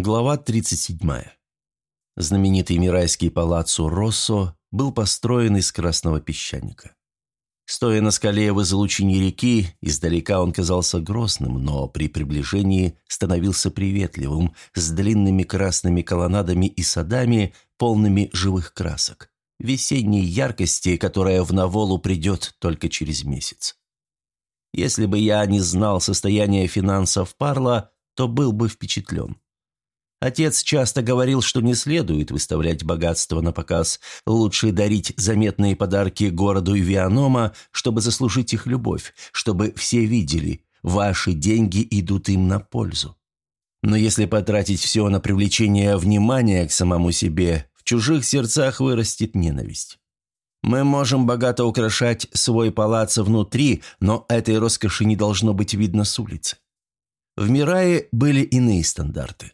Глава 37. Знаменитый Мирайский палаццо Россо был построен из красного песчаника. Стоя на скале в излучине реки, издалека он казался грозным, но при приближении становился приветливым, с длинными красными колоннадами и садами, полными живых красок, весенней яркости, которая в Наволу придет только через месяц. Если бы я не знал состояния финансов Парла, то был бы впечатлен. Отец часто говорил, что не следует выставлять богатство на показ, лучше дарить заметные подарки городу Вианома, чтобы заслужить их любовь, чтобы все видели, ваши деньги идут им на пользу. Но если потратить все на привлечение внимания к самому себе, в чужих сердцах вырастет ненависть. Мы можем богато украшать свой палац внутри, но этой роскоши не должно быть видно с улицы. В Мирае были иные стандарты.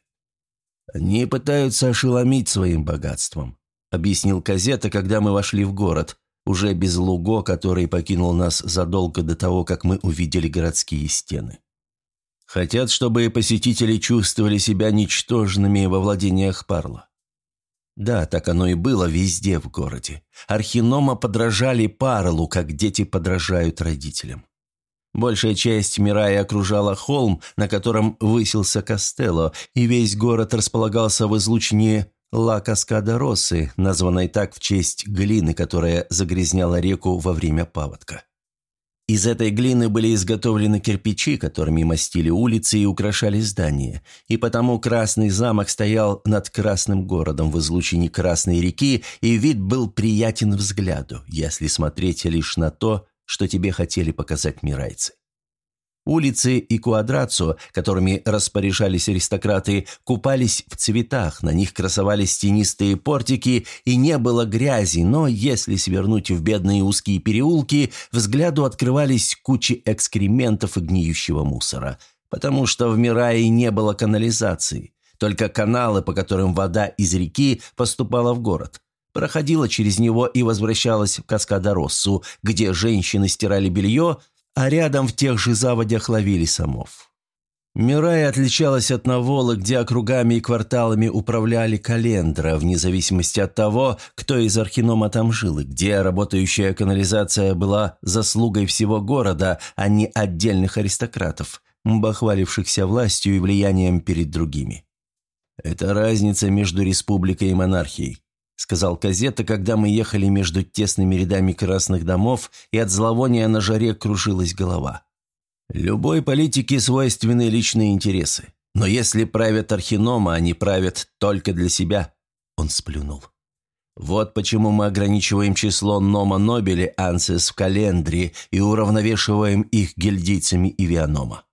«Они пытаются ошеломить своим богатством», — объяснил Казета, когда мы вошли в город, уже без Луго, который покинул нас задолго до того, как мы увидели городские стены. Хотят, чтобы посетители чувствовали себя ничтожными во владениях Парла. Да, так оно и было везде в городе. Архинома подражали Парлу, как дети подражают родителям. Большая часть Мирая окружала холм, на котором высился Костелло, и весь город располагался в излучине Ла Каскада Россы, названной так в честь глины, которая загрязняла реку во время паводка. Из этой глины были изготовлены кирпичи, которыми мастили улицы и украшали здания, и потому Красный замок стоял над Красным городом в излучине Красной реки, и вид был приятен взгляду, если смотреть лишь на то, что тебе хотели показать мирайцы. Улицы и квадрацо, которыми распоряжались аристократы, купались в цветах, на них красовались тенистые портики, и не было грязи, но если свернуть в бедные узкие переулки, взгляду открывались кучи экскрементов и гниющего мусора, потому что в Мирае не было канализации, только каналы, по которым вода из реки поступала в город проходила через него и возвращалась в Каскадороссу, где женщины стирали белье, а рядом в тех же заводях ловили самов. Мирая отличалась от Наволы, где округами и кварталами управляли календра, вне зависимости от того, кто из архинома там жил, и где работающая канализация была заслугой всего города, а не отдельных аристократов, бахвалившихся властью и влиянием перед другими. Это разница между республикой и монархией. — сказал Казета, когда мы ехали между тесными рядами красных домов, и от зловония на жаре кружилась голова. «Любой политике свойственны личные интересы. Но если правят архинома, они правят только для себя», — он сплюнул. «Вот почему мы ограничиваем число Нома Нобели Ансес в календре и уравновешиваем их гильдийцами и Вианома.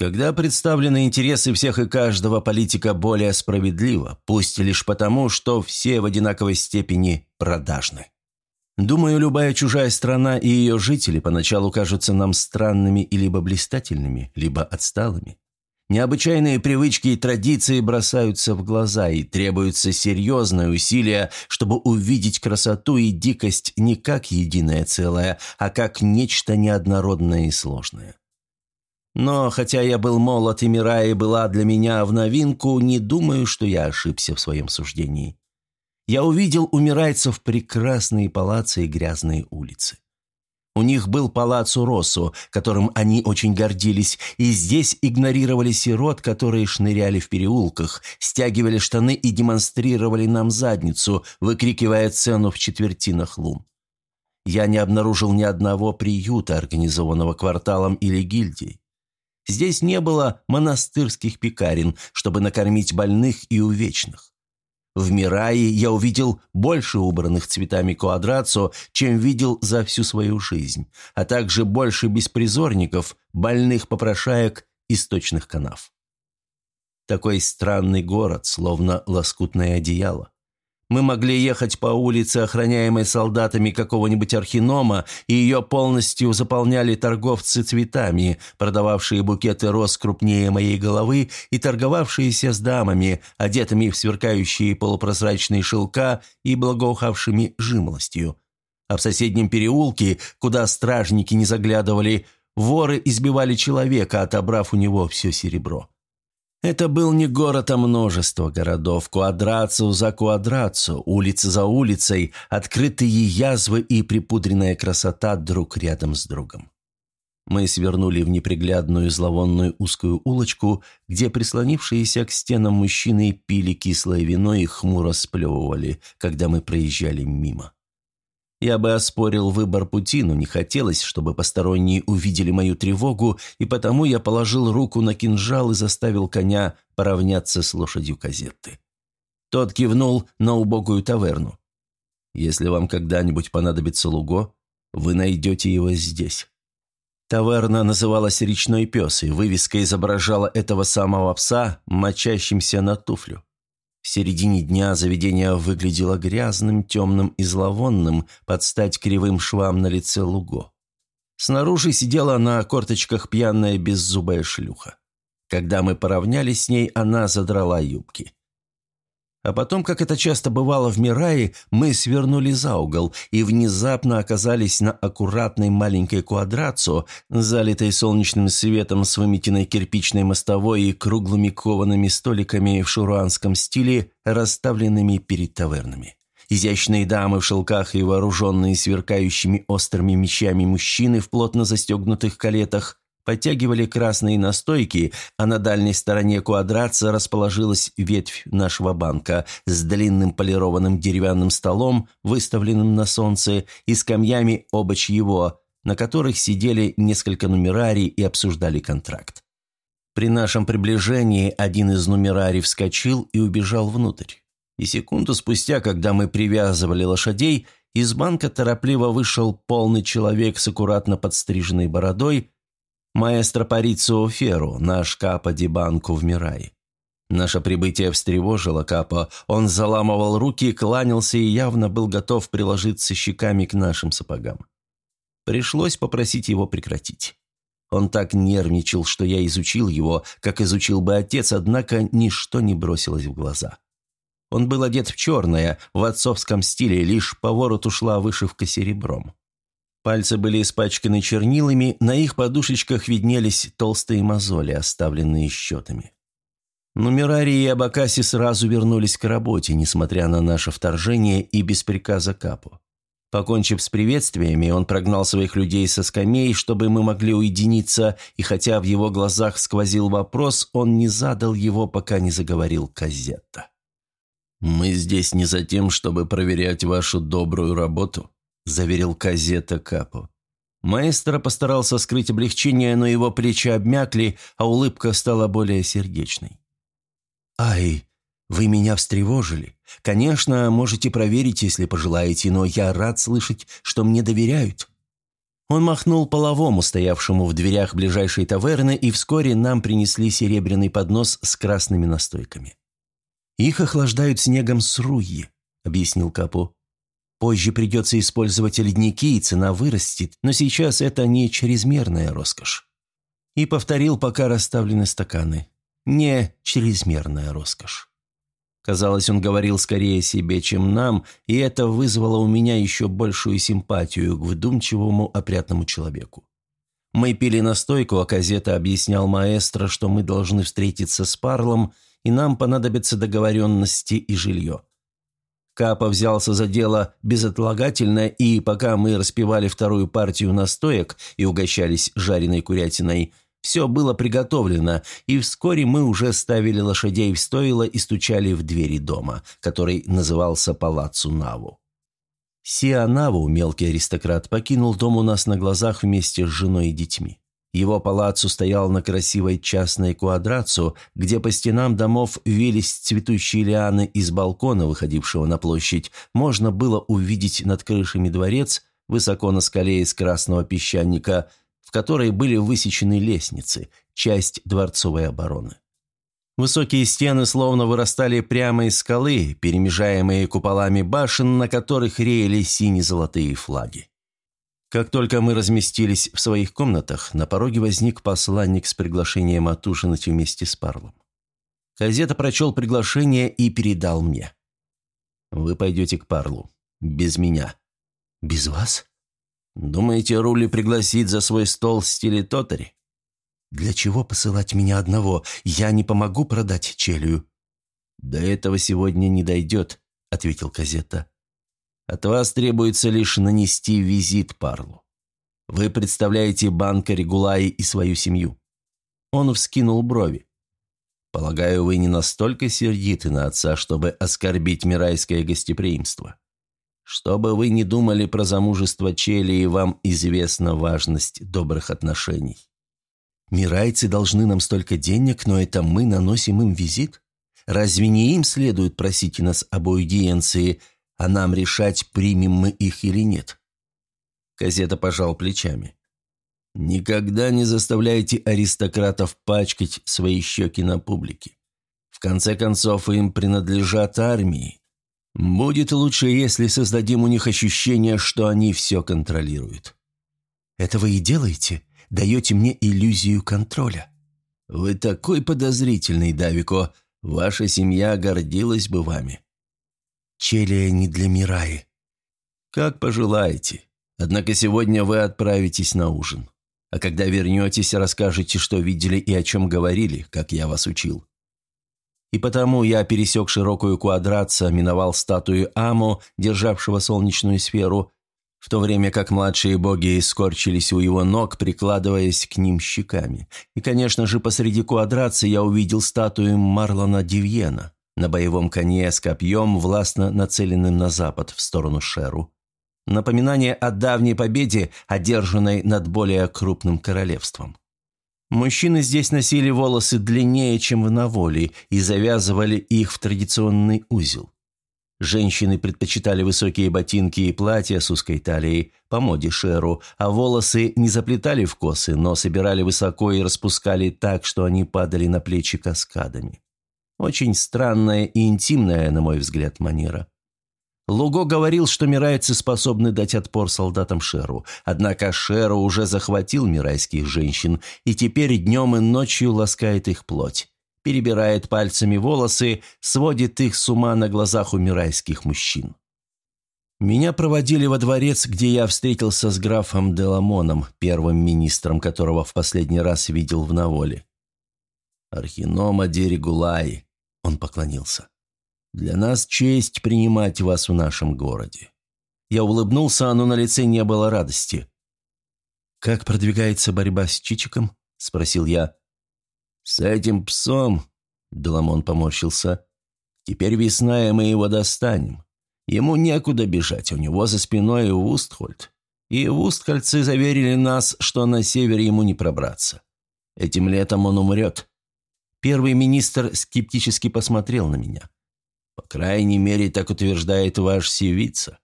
Когда представлены интересы всех и каждого, политика более справедлива, пусть лишь потому, что все в одинаковой степени продажны. Думаю, любая чужая страна и ее жители поначалу кажутся нам странными и либо блистательными, либо отсталыми. Необычайные привычки и традиции бросаются в глаза, и требуется серьезное усилие, чтобы увидеть красоту и дикость не как единое целое, а как нечто неоднородное и сложное. Но, хотя я был молод и Мирая была для меня в новинку, не думаю, что я ошибся в своем суждении. Я увидел у мирайцев прекрасные палацы и грязные улицы. У них был палац Уросу, которым они очень гордились, и здесь игнорировали сирот, которые шныряли в переулках, стягивали штаны и демонстрировали нам задницу, выкрикивая цену в четвертинах лун. Я не обнаружил ни одного приюта, организованного кварталом или гильдией. Здесь не было монастырских пекарен, чтобы накормить больных и увечных. В Мирае я увидел больше убранных цветами квадрацо, чем видел за всю свою жизнь, а также больше беспризорников, больных попрошаек, источных канав. Такой странный город, словно лоскутное одеяло. Мы могли ехать по улице, охраняемой солдатами какого-нибудь архинома, и ее полностью заполняли торговцы цветами, продававшие букеты роз крупнее моей головы и торговавшиеся с дамами, одетыми в сверкающие полупрозрачные шелка и благоухавшими жимолостью. А в соседнем переулке, куда стражники не заглядывали, воры избивали человека, отобрав у него все серебро. Это был не город, а множество городов, квадрацию за квадрацию, улица за улицей, открытые язвы и припудренная красота друг рядом с другом. Мы свернули в неприглядную зловонную узкую улочку, где прислонившиеся к стенам мужчины пили кислое вино и хмуро сплевывали, когда мы проезжали мимо. Я бы оспорил выбор пути, но не хотелось, чтобы посторонние увидели мою тревогу, и потому я положил руку на кинжал и заставил коня поравняться с лошадью казетты. Тот кивнул на убогую таверну. «Если вам когда-нибудь понадобится луго, вы найдете его здесь». Таверна называлась «Речной пес», и вывеска изображала этого самого пса, мочащимся на туфлю. В середине дня заведение выглядело грязным, темным и зловонным под стать кривым швам на лице Луго. Снаружи сидела на корточках пьяная беззубая шлюха. Когда мы поравнялись с ней, она задрала юбки. А потом, как это часто бывало в Мирае, мы свернули за угол и внезапно оказались на аккуратной маленькой квадрацо, залитой солнечным светом с выметенной кирпичной мостовой и круглыми коваными столиками в шуруанском стиле, расставленными перед тавернами. Изящные дамы в шелках и вооруженные сверкающими острыми мечами мужчины в плотно застегнутых калетах подтягивали красные настойки, а на дальней стороне квадратца расположилась ветвь нашего банка с длинным полированным деревянным столом, выставленным на солнце, и скамьями обочь его, на которых сидели несколько нумерарий и обсуждали контракт. При нашем приближении один из нумерарий вскочил и убежал внутрь. И секунду спустя, когда мы привязывали лошадей, из банка торопливо вышел полный человек с аккуратно подстриженной бородой, Маэстро Парицио Феру, наш Капа Ди Банку в Мирае. Наше прибытие встревожило Капа. Он заламывал руки, кланялся и явно был готов приложиться щеками к нашим сапогам. Пришлось попросить его прекратить. Он так нервничал, что я изучил его, как изучил бы отец, однако ничто не бросилось в глаза. Он был одет в черное, в отцовском стиле, лишь по вороту шла вышивка серебром. Пальцы были испачканы чернилами, на их подушечках виднелись толстые мозоли, оставленные счетами. Нумерарии и Абакаси сразу вернулись к работе, несмотря на наше вторжение и без приказа Капу. Покончив с приветствиями, он прогнал своих людей со скамей, чтобы мы могли уединиться, и хотя в его глазах сквозил вопрос, он не задал его, пока не заговорил Казетта. «Мы здесь не за тем, чтобы проверять вашу добрую работу», – заверил Казета Капо. Маэстро постарался скрыть облегчение, но его плечи обмякли, а улыбка стала более сердечной. «Ай, вы меня встревожили. Конечно, можете проверить, если пожелаете, но я рад слышать, что мне доверяют». Он махнул половому, стоявшему в дверях ближайшей таверны, и вскоре нам принесли серебряный поднос с красными настойками. «Их охлаждают снегом с руи», — объяснил Капо. Позже придется использовать ледники, и цена вырастет, но сейчас это не чрезмерная роскошь. И повторил, пока расставлены стаканы. Не чрезмерная роскошь. Казалось, он говорил скорее себе, чем нам, и это вызвало у меня еще большую симпатию к вдумчивому, опрятному человеку. Мы пили настойку, а Казета объяснял маэстро, что мы должны встретиться с Парлом, и нам понадобятся договоренности и жилье. Капа взялся за дело безотлагательно, и пока мы распивали вторую партию настоек и угощались жареной курятиной, все было приготовлено, и вскоре мы уже ставили лошадей в стойло и стучали в двери дома, который назывался Палаццо Наву. Сиа Наву, мелкий аристократ, покинул дом у нас на глазах вместе с женой и детьми. Его палаццо стоял на красивой частной квадрацу, где по стенам домов вились цветущие лианы из балкона, выходившего на площадь. Можно было увидеть над крышами дворец, высоко на скале из красного песчаника, в которой были высечены лестницы, часть дворцовой обороны. Высокие стены словно вырастали прямо из скалы, перемежаемые куполами башен, на которых реяли сине-золотые флаги. Как только мы разместились в своих комнатах, на пороге возник посланник с приглашением отужинать вместе с Парлом. Казета прочел приглашение и передал мне. «Вы пойдете к Парлу. Без меня». «Без вас?» «Думаете, Рули пригласит за свой стол в стиле Тотари?» «Для чего посылать меня одного? Я не помогу продать челюю». «До этого сегодня не дойдет», — ответил Казета. «От вас требуется лишь нанести визит Парлу. Вы представляете банка Регулаи и свою семью». Он вскинул брови. «Полагаю, вы не настолько сердиты на отца, чтобы оскорбить мирайское гостеприимство. Что бы вы ни думали про замужество Челии, вам известна важность добрых отношений. Мирайцы должны нам столько денег, но это мы наносим им визит? Разве не им следует просить нас об аудиенции, а нам решать, примем мы их или нет?» Казета пожал плечами. «Никогда не заставляйте аристократов пачкать свои щеки на публике. В конце концов, им принадлежат армии. Будет лучше, если создадим у них ощущение, что они все контролируют». «Это вы и делаете? Даете мне иллюзию контроля?» «Вы такой подозрительный, Давико. Ваша семья гордилась бы вами». «Челия не для Мираи». «Как пожелаете. Однако сегодня вы отправитесь на ужин. А когда вернетесь, расскажете, что видели и о чем говорили, как я вас учил. И потому я пересек широкую квадратца, миновал статую Амо, державшего солнечную сферу, в то время как младшие боги скорчились у его ног, прикладываясь к ним щеками. И, конечно же, посреди квадратца я увидел статую Марлона Дивьена на боевом коне с копьем, властно нацеленным на запад, в сторону Шеру. Напоминание о давней победе, одержанной над более крупным королевством. Мужчины здесь носили волосы длиннее, чем в Наволе, и завязывали их в традиционный узел. Женщины предпочитали высокие ботинки и платья с узкой талией, по моде Шеру, а волосы не заплетали в косы, но собирали высоко и распускали так, что они падали на плечи каскадами. Очень странная и интимная, на мой взгляд, манера. Луго говорил, что мирайцы способны дать отпор солдатам Шеру, однако Шеру уже захватил мирайских женщин и теперь днем и ночью ласкает их плоть, перебирает пальцами волосы, сводит их с ума на глазах у мирайских мужчин. Меня проводили во дворец, где я встретился с графом Деламоном, первым министром которого в последний раз видел в Наволе. «Архинома Дерегулай», — он поклонился. Для нас честь принимать вас в нашем городе». Я улыбнулся, но на лице не было радости. «Как продвигается борьба с Чичиком?» – спросил я. «С этим псом», – Деламон поморщился, – «теперь весна, и мы его достанем. Ему некуда бежать, у него за спиной Устхольд. И Устхольцы заверили нас, что на север ему не пробраться. Этим летом он умрет». Первый министр скептически посмотрел на меня. По крайней мере, так утверждает ваш Севица».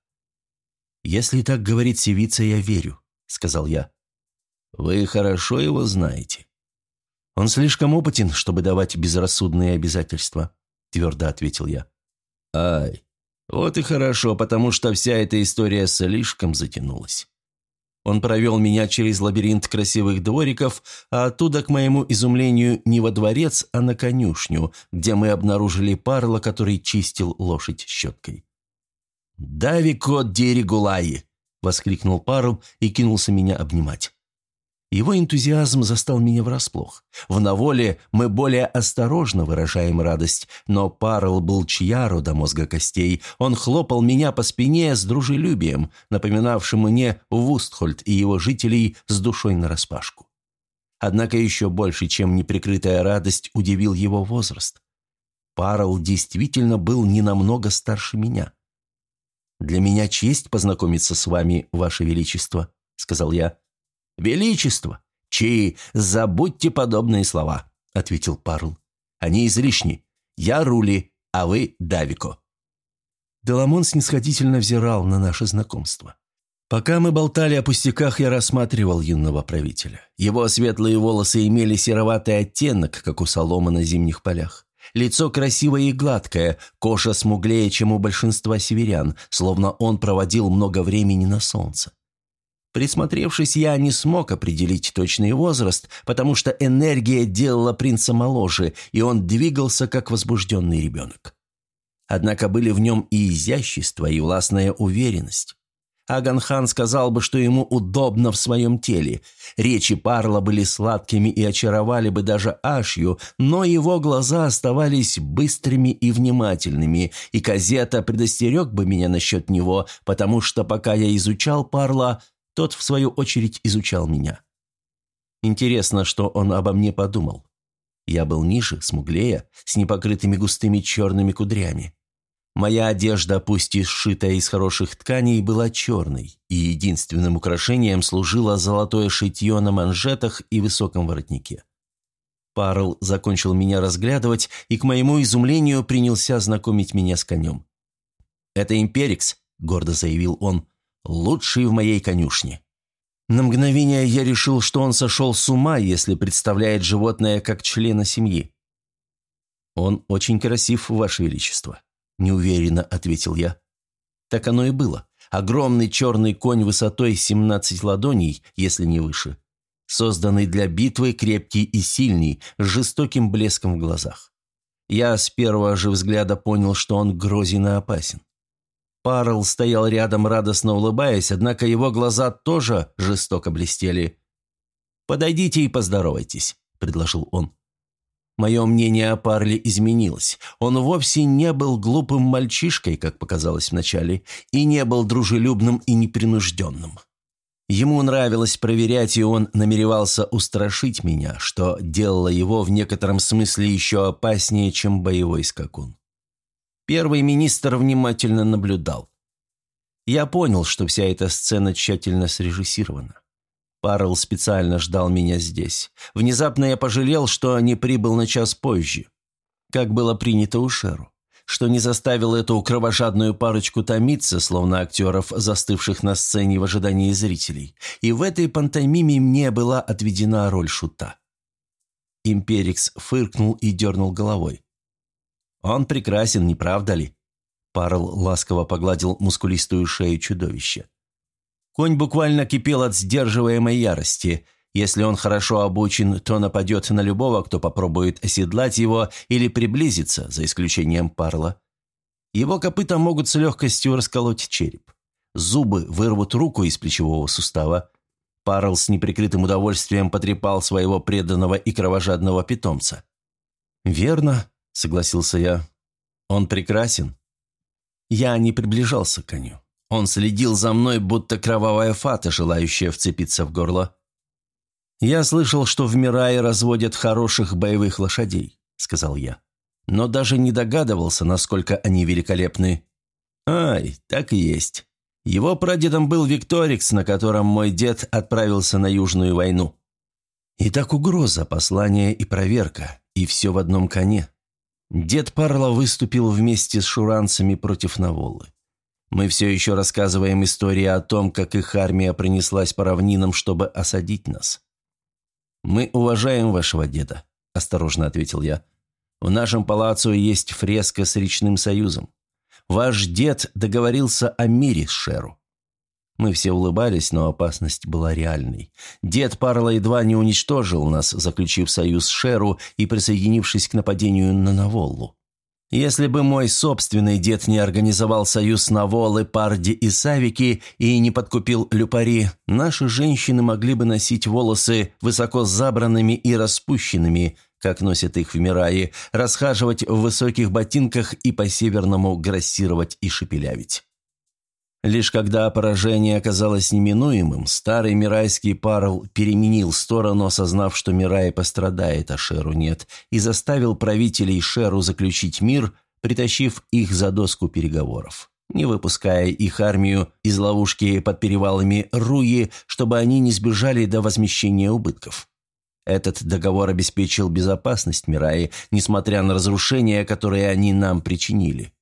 «Если так говорит Севица, я верю», — сказал я. «Вы хорошо его знаете». «Он слишком опытен, чтобы давать безрассудные обязательства», — твердо ответил я. «Ай, вот и хорошо, потому что вся эта история слишком затянулась. Он провел меня через лабиринт красивых двориков, а оттуда, к моему изумлению, не во дворец, а на конюшню, где мы обнаружили парла, который чистил лошадь щеткой. «Давико Дерегулаи!» — воскликнул парл и кинулся меня обнимать. Его энтузиазм застал меня врасплох. В наволе мы более осторожно выражаем радость, но Парл был чьяру до мозга костей. Он хлопал меня по спине с дружелюбием, напоминавшим мне Вустхольд и его жителей с душой нараспашку. Однако еще больше, чем неприкрытая радость, удивил его возраст. Парл действительно был не намного старше меня. «Для меня честь познакомиться с вами, Ваше Величество», — сказал я. «Величество! Чи, забудьте подобные слова», — ответил Парл. «Они излишни. Я Рули, а вы Давико». Деламон снисходительно взирал на наше знакомство. Пока мы болтали о пустяках, я рассматривал юного правителя. Его светлые волосы имели сероватый оттенок, как у соломы на зимних полях. Лицо красивое и гладкое, кожа смуглее, чем у большинства северян, словно он проводил много времени на солнце. Присмотревшись, я не смог определить точный возраст, потому что энергия делала принца моложе, и он двигался как возбужденный ребенок. Однако были в нем и изящество, и властная уверенность. Аганхан сказал бы, что ему удобно в своем теле. Речи Парла были сладкими и очаровали бы даже Ашью, но его глаза оставались быстрыми и внимательными, и Казета предостерег бы меня насчет него, потому что пока я изучал Парла, тот, в свою очередь, изучал меня. Интересно, что он обо мне подумал. Я был ниже, смуглее, с непокрытыми густыми черными кудрями. Моя одежда, пусть и сшитая из хороших тканей, была черной, и единственным украшением служило золотое шитье на манжетах и высоком воротнике. Парл закончил меня разглядывать и, к моему изумлению, принялся знакомить меня с конем. «Это Империкс», — гордо заявил он, — «лучший в моей конюшне». На мгновение я решил, что он сошел с ума, если представляет животное как члена семьи. «Он очень красив, Ваше Величество», – неуверенно ответил я. Так оно и было. Огромный черный конь высотой 17 ладоней, если не выше. Созданный для битвы, крепкий и сильный, с жестоким блеском в глазах. Я с первого же взгляда понял, что он грозен и опасен. Парл стоял рядом, радостно улыбаясь, однако его глаза тоже жестоко блестели. «Подойдите и поздоровайтесь», – предложил он. Мое мнение о Парле изменилось. Он вовсе не был глупым мальчишкой, как показалось вначале, и не был дружелюбным и непринужденным. Ему нравилось проверять, и он намеревался устрашить меня, что делало его в некотором смысле еще опаснее, чем боевой скакун. Первый министр внимательно наблюдал. Я понял, что вся эта сцена тщательно срежиссирована. Парл специально ждал меня здесь. Внезапно я пожалел, что не прибыл на час позже. Как было принято у Шеру. Что не заставил эту кровожадную парочку томиться, словно актеров, застывших на сцене в ожидании зрителей. И в этой пантомиме мне была отведена роль шута. Империкс фыркнул и дернул головой. «Он прекрасен, не правда ли?» Парл ласково погладил мускулистую шею чудовища. Конь буквально кипел от сдерживаемой ярости. Если он хорошо обучен, то нападет на любого, кто попробует оседлать его или приблизиться, за исключением парла. Его копыта могут с легкостью расколоть череп. Зубы вырвут руку из плечевого сустава. Парл с неприкрытым удовольствием потрепал своего преданного и кровожадного питомца. «Верно», — согласился я. «Он прекрасен». Я не приближался к коню. Он следил за мной, будто кровавая фата, желающая вцепиться в горло. «Я слышал, что в Мирае разводят хороших боевых лошадей», — сказал я. «Но даже не догадывался, насколько они великолепны». «Ай, так и есть. Его прадедом был Викторикс, на котором мой дед отправился на Южную войну». Итак, угроза, послание и проверка, и все в одном коне. Дед Парла выступил вместе с шуранцами против Наволы. Мы все еще рассказываем истории о том, как их армия принеслась по равнинам, чтобы осадить нас. «Мы уважаем вашего деда», – осторожно ответил я. «В нашем палацу есть фреска с речным союзом. Ваш дед договорился о мире с Шеру». Мы все улыбались, но опасность была реальной. Дед Парла едва не уничтожил нас, заключив союз с Шеру и присоединившись к нападению на Наволлу. Если бы мой собственный дед не организовал союз Наволы, Парди и Савики и не подкупил Люпари, наши женщины могли бы носить волосы высоко забранными и распущенными, как носят их в Мирае, расхаживать в высоких ботинках и по-северному грассировать и шепелявить. Лишь когда поражение оказалось неминуемым, старый мирайский парл переменил сторону, осознав, что Мирай пострадает, а Шеру нет, и заставил правителей Шеру заключить мир, притащив их за доску переговоров, не выпуская их армию из ловушки под перевалами Руи, чтобы они не сбежали до возмещения убытков. Этот договор обеспечил безопасность Мираи, несмотря на разрушения, которые они нам причинили.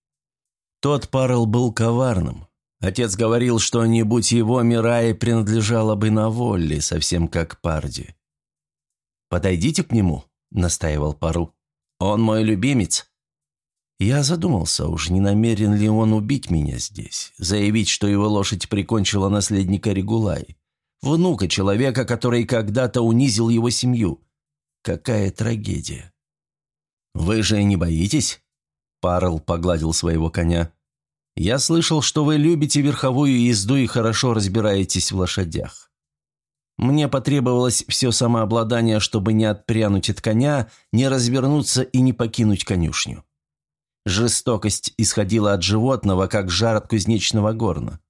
Тот парл был коварным, Отец говорил, что не будь его, Мирае принадлежала бы на воле, совсем как Парди. «Подойдите к нему», — настаивал Пару. «Он мой любимец». Я задумался, уж не намерен ли он убить меня здесь, заявить, что его лошадь прикончила наследника Регулай, внука человека, который когда-то унизил его семью. Какая трагедия. «Вы же не боитесь?» Парл погладил своего коня. Я слышал, что вы любите верховую езду и хорошо разбираетесь в лошадях. Мне потребовалось все самообладание, чтобы не отпрянуть от коня, не развернуться и не покинуть конюшню. Жестокость исходила от животного, как жар от кузнечного горна.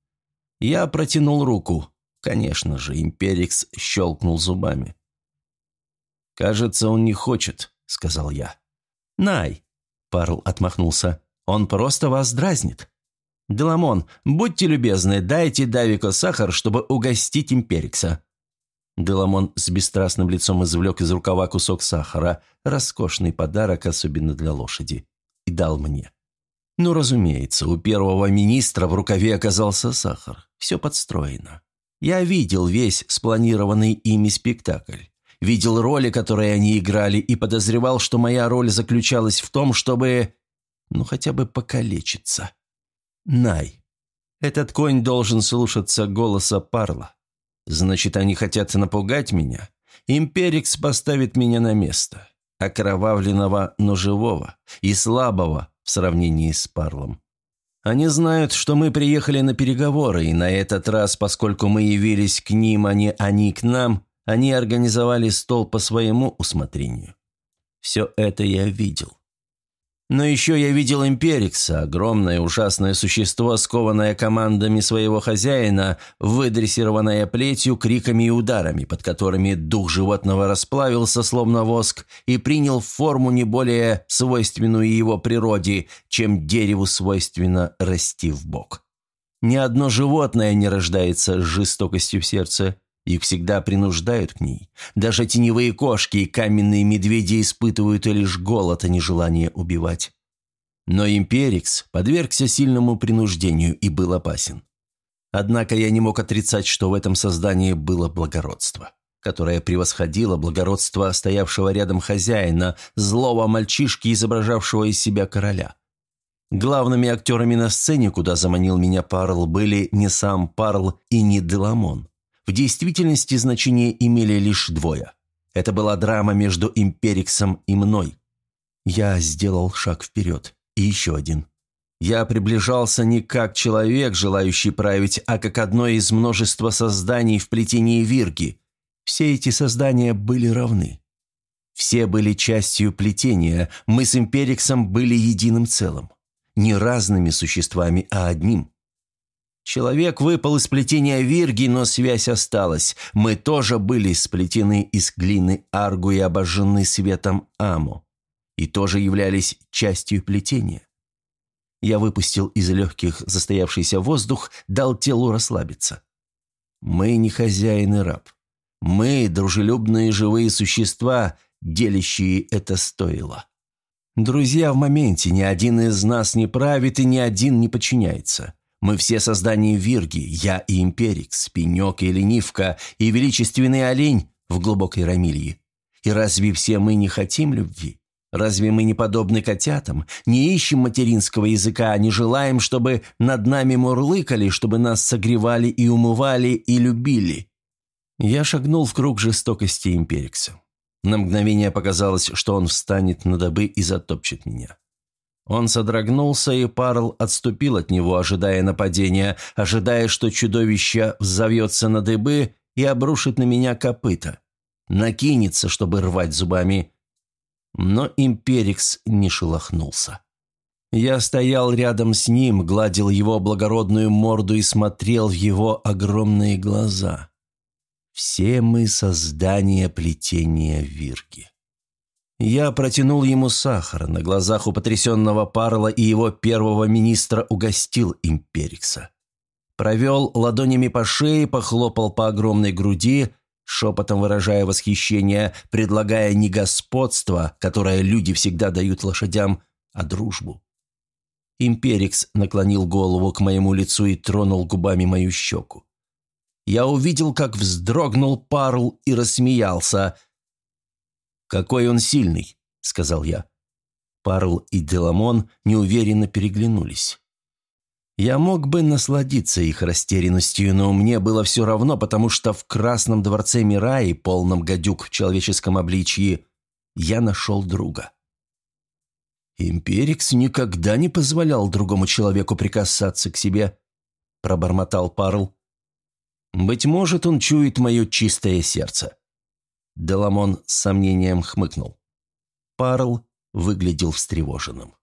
Я протянул руку. Конечно же, Империкс щелкнул зубами. «Кажется, он не хочет», — сказал я. «Най», — Парл отмахнулся, — «он просто вас дразнит». «Деламон, будьте любезны, дайте Давико сахар, чтобы угостить Империкса». Деламон с бесстрастным лицом извлек из рукава кусок сахара, роскошный подарок, особенно для лошади, и дал мне. Ну, разумеется, у первого министра в рукаве оказался сахар. Все подстроено. Я видел весь спланированный ими спектакль. Видел роли, которые они играли, и подозревал, что моя роль заключалась в том, чтобы... ну, хотя бы покалечиться. Най. Этот конь должен слушаться голоса Парла. Значит, они хотят напугать меня? Империкс поставит меня на место. Окровавленного, но живого. И слабого в сравнении с Парлом. Они знают, что мы приехали на переговоры, и на этот раз, поскольку мы явились к ним, а не они к нам, они организовали стол по своему усмотрению. Все это я видел. Но еще я видел Империкса, огромное ужасное существо, скованное командами своего хозяина, выдрессированное плетью, криками и ударами, под которыми дух животного расплавился, словно воск, и принял форму не более свойственную его природе, чем дереву свойственно расти в бок. Ни одно животное не рождается с жестокостью в сердце, их всегда принуждают к ней. Даже теневые кошки и каменные медведи испытывают лишь голод, а не желание убивать. Но Империкс подвергся сильному принуждению и был опасен. Однако я не мог отрицать, что в этом создании было благородство, которое превосходило благородство стоявшего рядом хозяина, злого мальчишки, изображавшего из себя короля. Главными актерами на сцене, куда заманил меня Парл, были не сам Парл и не Деламон. В действительности значение имели лишь двое. Это была драма между Империксом и мной. Я сделал шаг вперед. И еще один. Я приближался не как человек, желающий править, а как одно из множества созданий в плетении Вирги. Все эти создания были равны. Все были частью плетения, мы с Империксом были единым целым. Не разными существами, а одним. Человек выпал из плетения Вирги, но связь осталась. Мы тоже были сплетены из глины Аргу и обожжены светом Аму. И тоже являлись частью плетения. Я выпустил из легких застоявшийся воздух, дал телу расслабиться. Мы не хозяин и раб. Мы – дружелюбные живые существа, делящие это стоило. Друзья в моменте, ни один из нас не правит и ни один не подчиняется. Мы все создания Вирги, я и Империкс, Пенек и Ленивка, и величественный олень в глубокой Рамилье. И разве все мы не хотим любви? Разве мы не подобны котятам, не ищем материнского языка, не желаем, чтобы над нами мурлыкали, чтобы нас согревали и умывали и любили?» Я шагнул в круг жестокости Империкса. На мгновение показалось, что он встанет на добы и затопчет меня. Он содрогнулся, и Парл отступил от него, ожидая нападения, ожидая, что чудовище взовьется на дыбы и обрушит на меня копыта. Накинется, чтобы рвать зубами. Но Империкс не шелохнулся. Я стоял рядом с ним, гладил его благородную морду и смотрел в его огромные глаза. Все мы создания плетения Вирги. Я протянул ему сахар, на глазах у потрясенного Парла и его первого министра угостил империкса. Провел ладонями по шее, похлопал по огромной груди, шепотом выражая восхищение, предлагая не господство, которое люди всегда дают лошадям, а дружбу. Империкс наклонил голову к моему лицу и тронул губами мою щеку. Я увидел, как вздрогнул Парл и рассмеялся – «Какой он сильный», — сказал я. Парл и Деламон неуверенно переглянулись. Я мог бы насладиться их растерянностью, но мне было все равно, потому что в Красном дворце Мираи, полном гадюк в человеческом обличье, я нашел друга. «Империкс никогда не позволял другому человеку прикасаться к себе», – пробормотал Парл. «Быть может, он чует мое чистое сердце». Деламон с сомнением хмыкнул. Парл выглядел встревоженным.